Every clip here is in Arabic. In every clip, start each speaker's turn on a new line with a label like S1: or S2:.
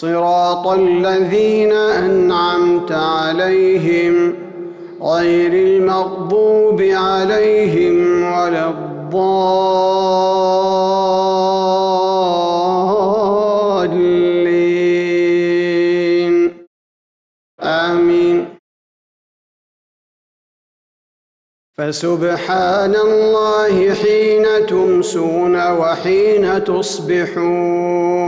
S1: صراط الذين أنعمت عليهم غير المغضوب عليهم ولا الضالين. آمين. فسبحان الله حين تمسون وحين تصبحون.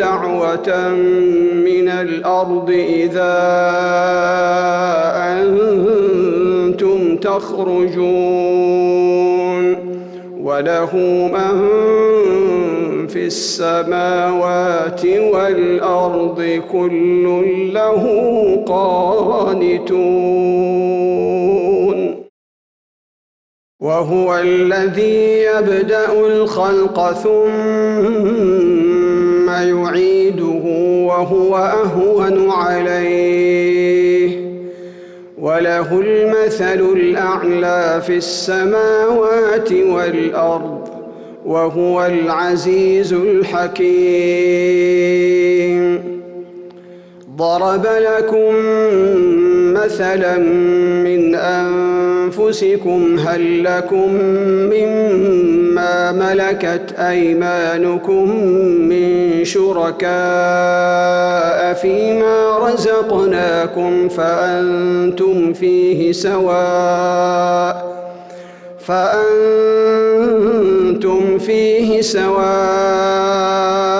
S1: دعوة من الأرض إذا أنتم تخرجون وله من في السماوات والأرض كل له قانتون وهو الذي يبدأ الخلق ثم يعيده وهو أهون عليه. وله المثل الأعلى في السماوات والأرض وهو العزيز الحكيم. ضرب لكم مثلا من أنفسكم هل لكم مما ملكت أيمانكم من شركاء فيما رزقناكم فأنتم فيه سواء فأنتم فيه سواء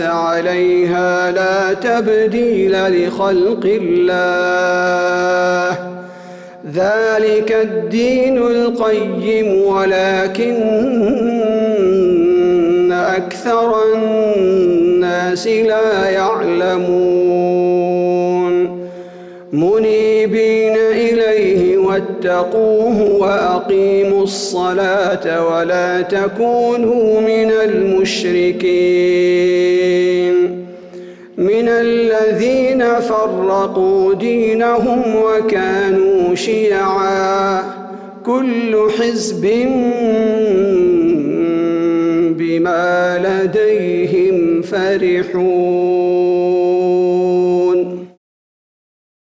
S1: عليها لا تبديل لخلق الله. ذلك الدين القيم ولكن أكثر الناس لا يعلمون. إليه واتقوه وأقيموا الصلاة ولا تكونوا من المشركين. من الذين فرقوا دينهم وكانوا شيعا. كل حزب بما لديهم فرحون.